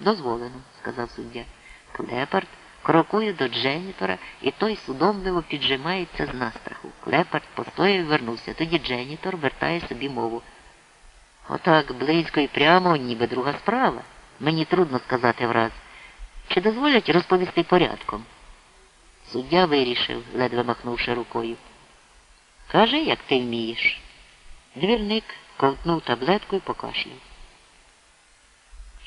Дозволено, сказав суддя. Клепард крокує до Дженітора, і той судомливо піджимається з настраху. Клепард постояв і вернувся. Тоді Дженітор вертає собі мову. Отак близько і прямо, ніби друга справа. Мені трудно сказати враз. Чи дозволять розповісти порядком? Суддя вирішив, ледве махнувши рукою. Кажи, як ти вмієш. Двірник ковтнув таблетку і покашляв.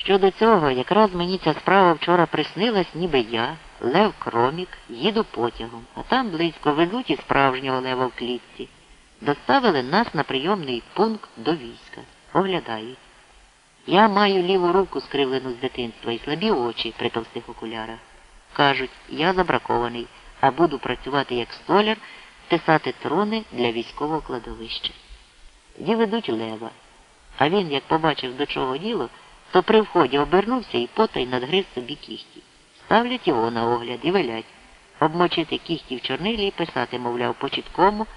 Щодо цього, якраз мені ця справа вчора приснилась, ніби я, Лев Кромік, їду потягом, а там близько везуть і справжнього лева в клітці. Доставили нас на прийомний пункт до війська. Оглядають. Я маю ліву руку скривлену з дитинства і слабі очі при товстих окулярах. Кажуть, я забракований, а буду працювати як столяр, тисати трони для військового кладовища. Тоді ведуть лева. А він, як побачив, до чого діло, то при вході обернувся і потай надгриз собі кіхті. Ставлять його на огляд і велять. Обмочити кіхті в чорнилі і писати, мовляв, по чіткому,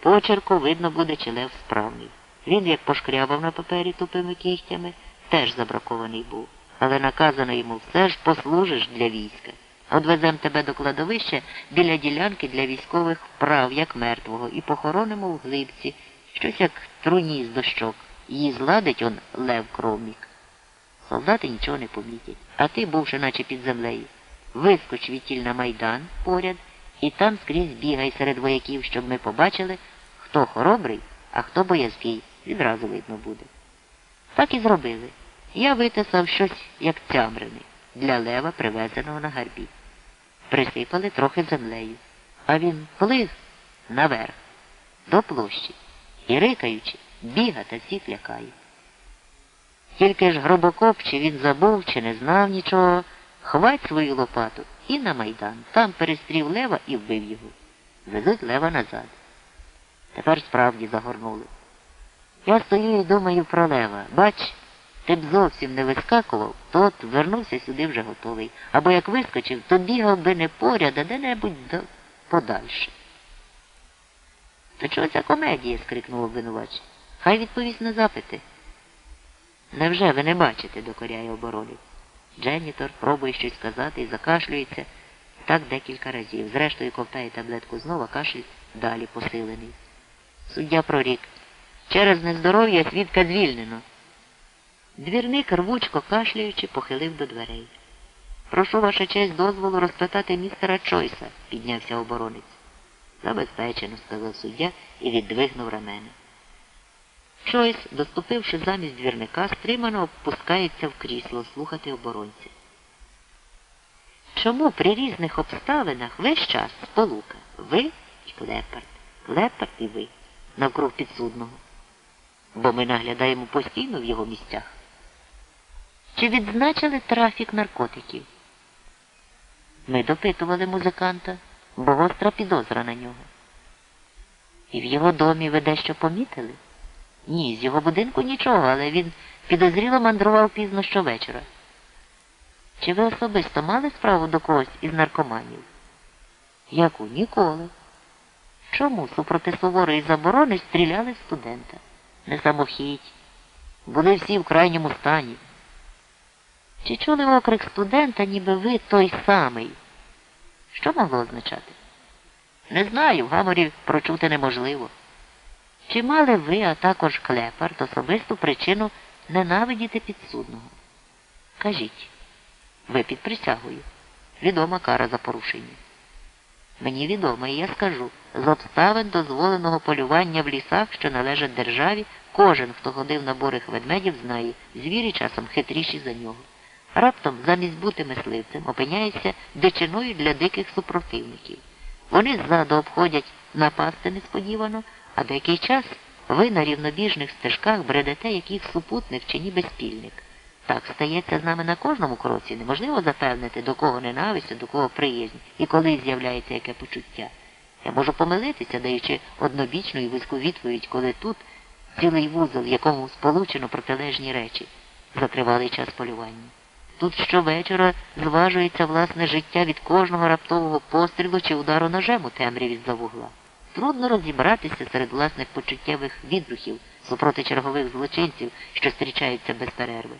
почерку видно буде, чи лев справний. Він, як пошкрябав на папері тупими кігтями, теж забракований був. Але наказано йому все ж послужиш для війська. Одвезем тебе до кладовища біля ділянки для військових вправ, як мертвого, і похоронимо в глибці, щось як труні з дощок. Її зладить он лев кровник. Солдати нічого не помітять. А ти, бувши наче під землею, вискоч відтіль на майдан поряд і там скрізь бігай серед вояків, щоб ми побачили, хто хоробрий, а хто боязкий. Відразу видно буде. Так і зробили. Я витисав щось, як цямрини, для лева, привезеного на гарбі. Присипали трохи землею, а він плив наверх, до площі, і, рикаючи, біга та всіх лякає. Тільки ж гробокоп, чи він забув, чи не знав нічого, хвать свою лопату і на майдан. Там перестрів лева і вбив його. Везуть лева назад. Тепер справді загорнули. Я стою і думаю про лева. Бач, ти б зовсім не вискакував, то от вернувся сюди вже готовий. Або як вискочив, то бігав би не поряд, а де-небудь да подальше. То чого ця комедія? скрикнув обвинувач. Хай відповість на запити. Невже ви не бачите, докоряє оборонець. Дженнітор пробує щось сказати і закашлюється так декілька разів. Зрештою ковтає таблетку знову, а кашель далі посилений. Суддя прорік. Через нездоров'я свідка звільнено. Двірник, рвучко кашляючи, похилив до дверей. Прошу ваша честь дозволу розпитати містера Чойса, піднявся оборонець. Забезпечено, сказав суддя і віддвигнув рамена. Чойс, доступивши замість двірника, стримано опускається в крісло слухати оборонця. Чому при різних обставинах весь час сполука? Ви і Клепард, Клепард і ви, навкруг підсудного? Бо ми наглядаємо постійно в його місцях. Чи відзначили трафік наркотиків? Ми допитували музиканта, бо гостра підозра на нього. І в його домі ви дещо помітили? Ні, з його будинку нічого, але він підозріло мандрував пізно щовечора. Чи ви особисто мали справу до когось із наркоманів? Яку? Ніколи. Чому супроти суворої заборони стріляли студента? Не самохідь. Були всі в крайньому стані. Чи чули окрик студента, ніби ви той самий? Що могло означати? Не знаю, в гаморі прочути неможливо. Чи мали ви, а також Клепард, особисту причину ненавидіти підсудного? Кажіть, ви під присягою. Відома кара за порушення. Мені відомо, і я скажу, з обставин дозволеного полювання в лісах, що належать державі, кожен, хто ходив на борих ведмедів, знає, звірі часом хитріші за нього. Раптом, замість бути мисливцем, опиняється дичиною для диких супротивників. Вони ззаду обходять напасти несподівано, а деякий час ви на рівнобіжних стежках бредете як їх супутник чи ніби спільник. Так стається з нами на кожному кроці. Неможливо запевнити, до кого ненависть, до кого приязнь і коли з'являється яке почуття. Я можу помилитися, даючи однобічну і вузьку відповідь, коли тут цілий вузол, якому сполучено протилежні речі, за тривалий час полювання. Тут щовечора зважується власне життя від кожного раптового пострілу чи удару ножем у темряві з-за вугла. Трудно розібратися серед власних почуттєвих відрухів супроти чергових злочинців, що зустрічаються без перерви.